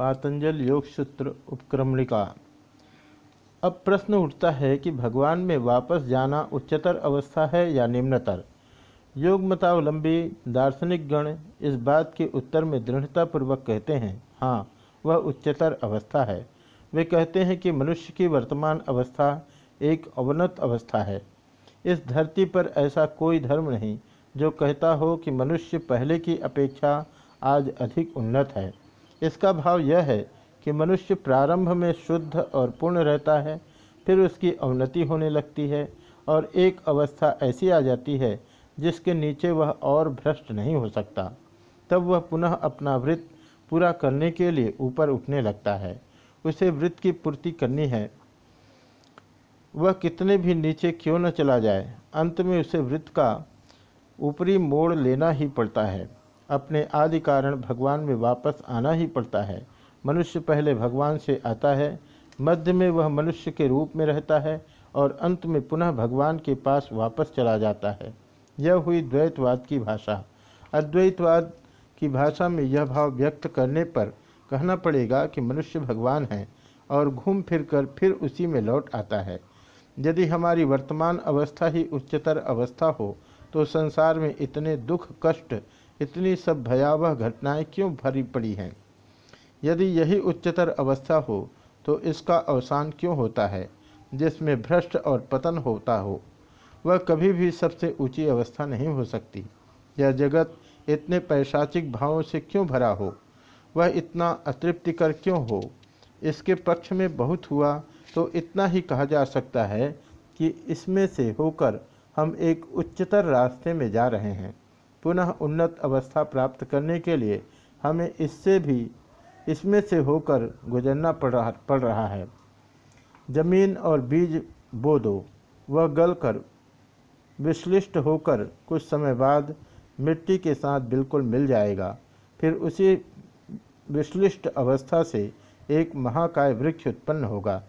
पातंजल योग सूत्र उपक्रमणिका अब प्रश्न उठता है कि भगवान में वापस जाना उच्चतर अवस्था है या निम्नतर? योग मतावलंबी, दार्शनिक गण इस बात के उत्तर में दृढ़तापूर्वक कहते हैं हाँ वह उच्चतर अवस्था है। वे कहते हैं कि मनुष्य की वर्तमान अवस्था एक अवनत अवस्था है। इस धरती पर ऐसा कोई धर्म नहीं जो कहता हो कि मनुष्य पहले की अपेक्षा आज अधिक उन्नत है। इसका भाव यह है कि मनुष्य प्रारंभ में शुद्ध और पूर्ण रहता है, फिर उसकी अवनति होने लगती है और एक अवस्था ऐसी आ जाती है जिसके नीचे वह और भ्रष्ट नहीं हो सकता। तब वह पुनः अपना वृत्त पूरा करने के लिए ऊपर उठने लगता है। उसे वृत्त की पूर्ति करनी है। वह कितने भी नीचे क्यों न चला जाए, अंत में उसे वृत्त का ऊपरी मोड़ लेना ही पड़ता है। अपने आदि कारण भगवान में वापस आना ही पड़ता है। मनुष्य पहले भगवान से आता है, मध्य में वह मनुष्य के रूप में रहता है और अंत में पुनः भगवान के पास वापस चला जाता है। यह हुई द्वैतवाद की भाषा। अद्वैतवाद की भाषा में यह भाव व्यक्त करने पर कहना पड़ेगा कि मनुष्य भगवान है और घूम फिर कर फिर उसी में लौट आता है। यदि हमारी वर्तमान अवस्था ही उच्चतर अवस्था हो तो संसार में इतने दुख, कष्ट, इतनी सब भयावह घटनाएँ क्यों भरी पड़ी हैं? यदि यही उच्चतर अवस्था हो तो इसका अवसान क्यों होता है, जिसमें भ्रष्ट और पतन होता हो? वह कभी भी सबसे ऊँची अवस्था नहीं हो सकती। यह जगत इतने पैशाचिक भावों से क्यों भरा हो? वह इतना अतृप्तिकर क्यों हो? इसके पक्ष में बहुत हुआ तो इतना ही कहा जा सकता है कि इसमें से होकर हम एक उच्चतर रास्ते में जा रहे हैं। पुनः उन्नत अवस्था प्राप्त करने के लिए हमें इससे भी, इसमें से होकर गुजरना पड़ रहा पड़ रहा है। ज़मीन और बीज बो दो वह गलकर विश्लिष्ट होकर कुछ समय बाद मिट्टी के साथ बिल्कुल मिल जाएगा। फिर उसी विश्लिष्ट अवस्था से एक महाकाय वृक्ष उत्पन्न होगा।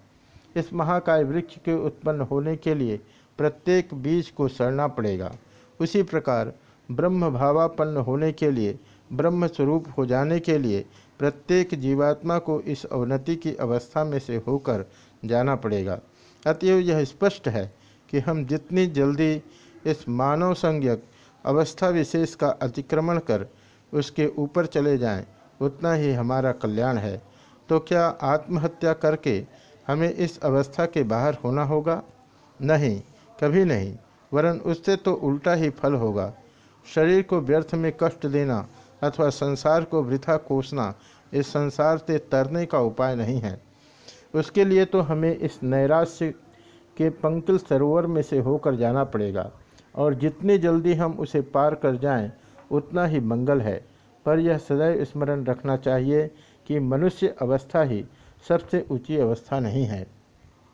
इस महाकाय वृक्ष के उत्पन्न होने के लिए प्रत्येक बीज को सड़ना पड़ेगा। उसी प्रकार ब्रह्म भावापन्न होने के लिए ब्रह्म स्वरूप हो जाने के लिए प्रत्येक जीवात्मा को इस अवनति की अवस्था में से होकर जाना पड़ेगा। अतएव यह स्पष्ट है कि हम जितनी जल्दी इस मानव संज्ञक अवस्था विशेष का अतिक्रमण कर उसके ऊपर चले जाएँ, उतना ही हमारा कल्याण है। तो क्या आत्महत्या करके हमें इस अवस्था के बाहर होना होगा? नहीं। कभी नहीं वरन उससे तो उल्टा ही फल होगा। शरीर को व्यर्थ में कष्ट देना अथवा संसार को वृथा कोसना इस संसार से तरने का उपाय नहीं है। उसके लिए तो हमें इस नैराश्य के पंकिल सरोवर में से होकर जाना पड़ेगा और जितनी जल्दी हम उसे पार कर जाएँ, उतना ही मंगल है। पर यह सदैव स्मरण रखना चाहिए कि मनुष्य अवस्था ही सबसे ऊँची अवस्था नहीं है।